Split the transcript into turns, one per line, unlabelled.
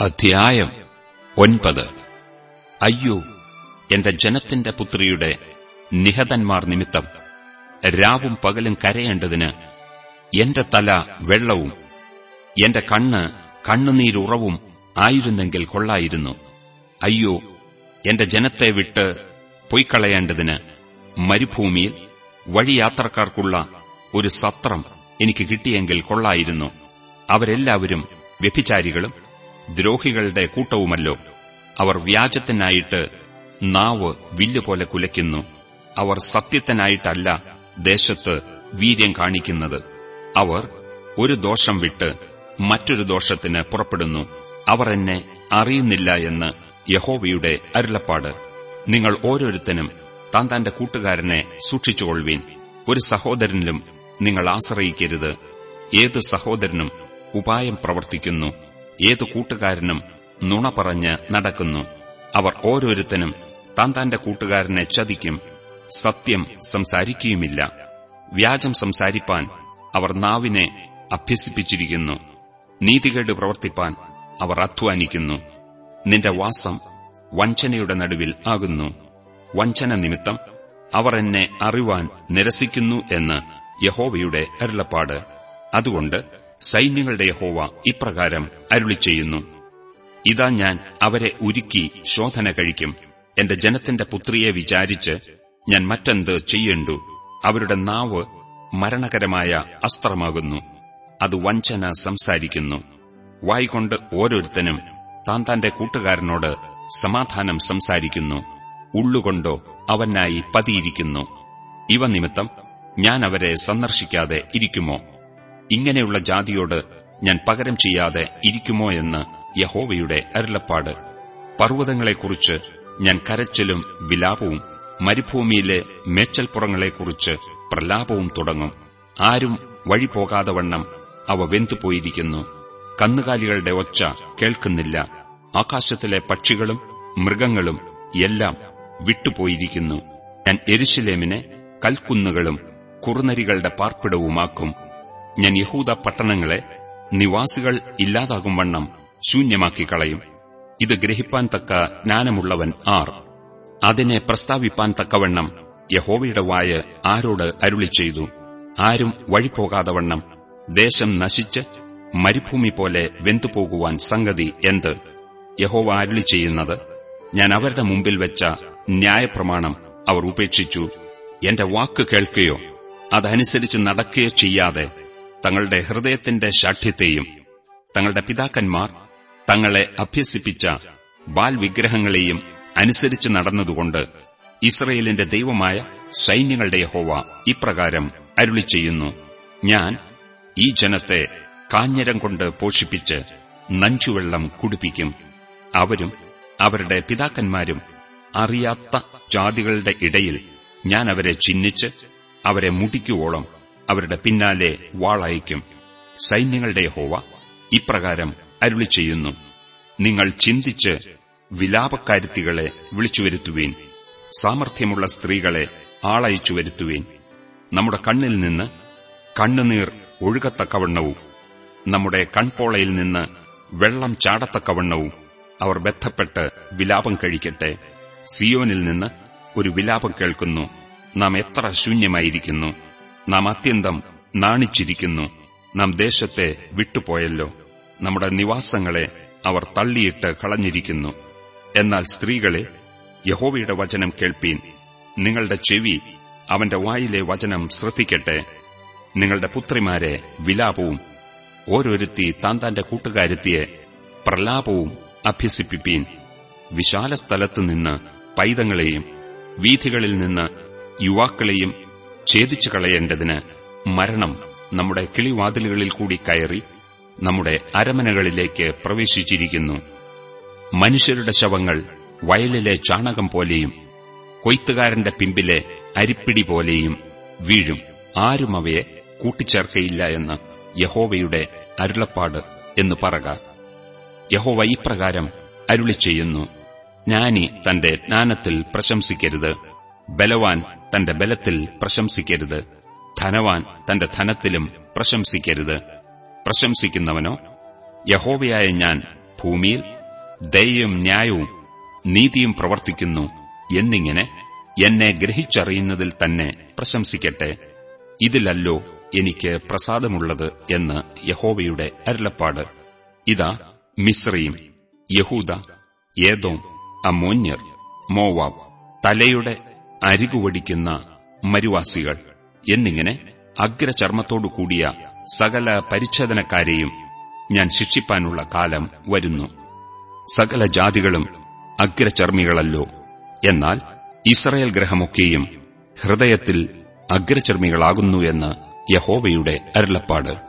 അധ്യായം ഒൻപത്. അയ്യോ എന്റെ ജനത്തിന്റെ പുത്രിയുടെ നിഹതന്മാർ നിമിത്തം രാവും പകലും കരയേണ്ടതിന് എന്റെ തല വെള്ളവും എന്റെ കണ്ണ് കണ്ണുനീരുറവും ആയിരുന്നെങ്കിൽ കൊള്ളായിരുന്നു. അയ്യോ എന്റെ ജനത്തെ വിട്ട് പൊയ്ക്കളയേണ്ടതിന് മരുഭൂമിയിൽ വഴിയാത്രക്കാർക്കുള്ള ഒരു സത്രം എനിക്ക് കിട്ടിയെങ്കിൽ കൊള്ളായിരുന്നു. അവരെല്ലാവരും വ്യഭിചാരികളും ദ്രോഹികളുടെ കൂട്ടവുമല്ലോ. അവർ വ്യാജത്തിനായിട്ട് നാവ് വില്ലുപോലെ കുലയ്ക്കുന്നു. അവർ സത്യത്തിനായിട്ടല്ല ദേശത്ത് വീര്യം കാണിക്കുന്നത്. അവർ ഒരു ദോഷം വിട്ട് മറ്റൊരു ദോഷത്തിന് പുറപ്പെടുന്നു. അവർ എന്നെ അറിയുന്നില്ല എന്ന് യഹോവയുടെ അരുളപ്പാട്. നിങ്ങൾ ഓരോരുത്തരും താൻ തന്റെ കൂട്ടുകാരനെ സൂക്ഷിച്ചുകൊള്ളുവീൻ ഒരു സഹോദരനിലും നിങ്ങൾ ആശ്രയിക്കരുത്. ഏത് സഹോദരനും ഉപായം പ്രവർത്തിക്കുന്നു. ഏതു കൂട്ടുകാരനും നുണ പറഞ്ഞ് നടക്കുന്നു. അവർ ഓരോരുത്തനും താൻ തന്റെ കൂട്ടുകാരനെ ചതിക്കും സത്യം സംസാരിക്കുകയുമില്ല. വ്യാജം സംസാരിപ്പാൻ അവർ നാവിനെ അഭ്യസിപ്പിച്ചിരിക്കുന്നു. നീതികേട് പ്രവർത്തിപ്പാൻ അവർ അധ്വാനിക്കുന്നു. നിന്റെ വാസം വഞ്ചനയുടെ നടുവിൽ ആകുന്നു. വഞ്ചന നിമിത്തം അവർ എന്നെ അറിവാൻ നിരസിക്കുന്നു എന്ന് യഹോവയുടെ അരുളപ്പാട്. അതുകൊണ്ട് സൈന്യങ്ങളുടെ യഹോവ ഇപ്രകാരം അരുളി ചെയ്യുന്നു ഇതാ ഞാൻ അവരെ ഉരുക്കി ശോധന കഴിക്കും. എന്റെ ജനത്തിന്റെ പുത്രിയെ വിചാരിച്ച് ഞാൻ മറ്റെന്ത് ചെയ്യേണ്ടു? അവരുടെ നാവ് മരണകരമായ അസ്ത്രമാകുന്നു. അത് വഞ്ചന സംസാരിക്കുന്നു. വായികൊണ്ട് ഓരോരുത്തനും താൻ തന്റെ കൂട്ടുകാരനോട് സമാധാനം സംസാരിക്കുന്നു. ഉള്ളുകൊണ്ടോ അവനായി പതിയിരിക്കുന്നു. ഇവ നിമിത്തം ഞാൻ അവരെ സന്ദർശിക്കാതെ ഇരിക്കുമോ? ഇങ്ങനെയുള്ള ജാതിയോട് ഞാൻ പകരം ചെയ്യാതെ ഇരിക്കുമോ എന്ന് യഹോവയുടെ അരുളപ്പാട്. പർവതങ്ങളെക്കുറിച്ച് ഞാൻ കരച്ചിലും വിലാപവും മരുഭൂമിയിലെ മേച്ചൽപ്പുറങ്ങളെക്കുറിച്ച് പ്രലാപവും തുടങ്ങും. ആരും വഴി പോകാതെ വണ്ണം അവ വെന്തുപോയിരിക്കുന്നു. കന്നുകാലികളുടെ ഒച്ച കേൾക്കുന്നില്ല. ആകാശത്തിലെ പക്ഷികളും മൃഗങ്ങളും എല്ലാം വിട്ടുപോയിരിക്കുന്നു. ഞാൻ എരിശിലേമിനെ കൽക്കുന്നുകളും കുറുനരികളുടെ പാർപ്പിടവുമാക്കും. ഞാൻ യഹൂദ പട്ടണങ്ങളെ നിവാസികൾ ഇല്ലാതാകും വണ്ണം ശൂന്യമാക്കി കളയും. ഇത് ഗ്രഹിപ്പാൻ തക്ക ജ്ഞാനമുള്ളവൻ ആർ. അതിനെ പ്രസ്താവിപ്പാൻ തക്കവണ്ണം യഹോവയുടെ വായ ആരോട് അരുളി ചെയ്തു. ആരും വഴിപോകാതെ വണ്ണം ദേശം നശിച്ച് മരുഭൂമി പോലെ വെന്തുപോകുവാൻ സംഗതി എന്ത്? യഹോവ അരുളി ചെയ്യുന്നത് ഞാൻ അവരുടെ മുമ്പിൽ വെച്ച ന്യായപ്രമാണം അവർ ഉപേക്ഷിച്ചു. എന്റെ വാക്ക് കേൾക്കുകയോ അതനുസരിച്ച് നടക്കുകയോ ചെയ്യാതെ തങ്ങളുടെ ഹൃദയത്തിന്റെ ശാഠ്യത്തെയും തങ്ങളുടെ പിതാക്കന്മാർ തങ്ങളെ അഭ്യസിപ്പിച്ച ബാൽ വിഗ്രഹങ്ങളെയും അനുസരിച്ച് നടന്നതുകൊണ്ട് ഇസ്രയേലിന്റെ ദൈവമായ സൈന്യങ്ങളുടെ ഹോവ ഇപ്രകാരം അരുളി ചെയ്യുന്നു ഞാൻ ഈ ജനത്തെ കാഞ്ഞരം കൊണ്ട് പോഷിപ്പിച്ച് നഞ്ചുവെള്ളം കുടിപ്പിക്കും. അവരും അവരുടെ പിതാക്കന്മാരും അറിയാത്ത ജാതികളുടെ ഇടയിൽ ഞാൻ അവരെ ചിഹ്നിച്ച് അവരെ മുടിക്കുവോളം അവരുടെ പിന്നാലെ വാളയക്കും സൈന്യങ്ങളുടെ ഹോവ ഇപ്രകാരം അരുളി ചെയ്യുന്നു നിങ്ങൾ ചിന്തിച്ച് വിലാപക്കാരുത്തികളെ വിളിച്ചുവരുത്തുവീൻ. സാമർഥ്യമുള്ള സ്ത്രീകളെ ആളയച്ചു വരുത്തുവീൻ നമ്മുടെ കണ്ണിൽ നിന്ന് കണ്ണുനീർ ഒഴുകത്തക്കവണ്ണവും നമ്മുടെ കൺപോളയിൽ നിന്ന് വെള്ളം ചാടത്തക്കവണ്ണവും അവർ ബന്ധപ്പെട്ട് വിലാപം കഴിക്കട്ടെ. സിയോനിൽ നിന്ന് ഒരു വിലാപം കേൾക്കുന്നു. നാം എത്ര ശൂന്യമായിരിക്കുന്നു. നാം അത്യന്തം നാണിച്ചിരിക്കുന്നു. നാം ദേശത്തെ വിട്ടുപോയല്ലോ. നമ്മുടെ നിവാസങ്ങളെ അവർ തള്ളിയിട്ട് കളഞ്ഞിരിക്കുന്നു. എന്നാൽ സ്ത്രീകളെ യഹോവയുടെ വചനം കേൾപ്പീൻ. നിങ്ങളുടെ ചെവി അവന്റെ വായിലെ വചനം ശ്രദ്ധിക്കട്ടെ. നിങ്ങളുടെ പുത്രിമാരെ വിലാപവും ഓരോരുത്തി താൻ തന്റെ കൂട്ടുകാരുത്തിയെ പ്രലാപവും അഭ്യസിപ്പിപ്പീൻ. വിശാല സ്ഥലത്തുനിന്ന് പൈതങ്ങളെയും വീഥികളിൽ നിന്ന് യുവാക്കളെയും ഛേദിച്ചു കളയേണ്ടതിന് മരണം നമ്മുടെ കിളിവാതിലുകളിൽ കൂടി കയറി നമ്മുടെ അരമനകളിലേക്ക് പ്രവേശിച്ചിരിക്കുന്നു. മനുഷ്യരുടെ ശവങ്ങൾ വയലിലെ ചാണകം പോലെയും കൊയ്ത്തുകാരന്റെ പിമ്പിലെ അരിപ്പിടി പോലെയും വീഴും. ആരും അവയെ കൂട്ടിച്ചേർക്കയില്ല എന്ന് യഹോവയുടെ അരുളപ്പാട് എന്ന് പറക. യഹോവ ഇപ്രകാരം അരുളി ചെയ്യുന്നു ജ്ഞാനി തന്റെ ജ്ഞാനത്തിൽ പ്രശംസിക്കരുത്. ബലവാൻ തന്റെ ബലത്തിൽ പ്രശംസിക്കരുത്. ധനവാൻ തന്റെ ധനത്തിലും പ്രശംസിക്കരുത്. പ്രശംസിക്കുന്നവനോ യഹോവയായ ഞാൻ ഭൂമിയിൽ ദയയും ന്യായവും നീതിയും പ്രവർത്തിക്കുന്നു എന്നിങ്ങനെ എന്നെ ഗ്രഹിച്ചറിയുന്നതിൽ തന്നെ പ്രശംസിക്കട്ടെ. ഇതിലല്ലോ എനിക്ക് പ്രസാദമുള്ളത് എന്ന് യഹോവയുടെ അരുളപ്പാട്. ഇതാ മിശ്രയും യഹൂദ ഏതോം അമോന്യർ മോവാബ് തലയുടെ അരികുവടിക്കുന്ന മരുവാസികൾ എന്നിങ്ങനെ അഗ്രചർമ്മത്തോടു കൂടിയ സകല പരിച്ഛേദനക്കാരെയും ഞാൻ ശിക്ഷിപ്പാനുള്ള കാലം വരുന്നു. സകല ജാതികളും അഗ്രചർമ്മികളല്ലോ. എന്നാൽ ഇസ്രയേൽ ഗ്രഹമൊക്കെയും ഹൃദയത്തിൽ അഗ്രചർമ്മികളാകുന്നു എന്ന് യഹോവയുടെ അരുളപ്പാട്.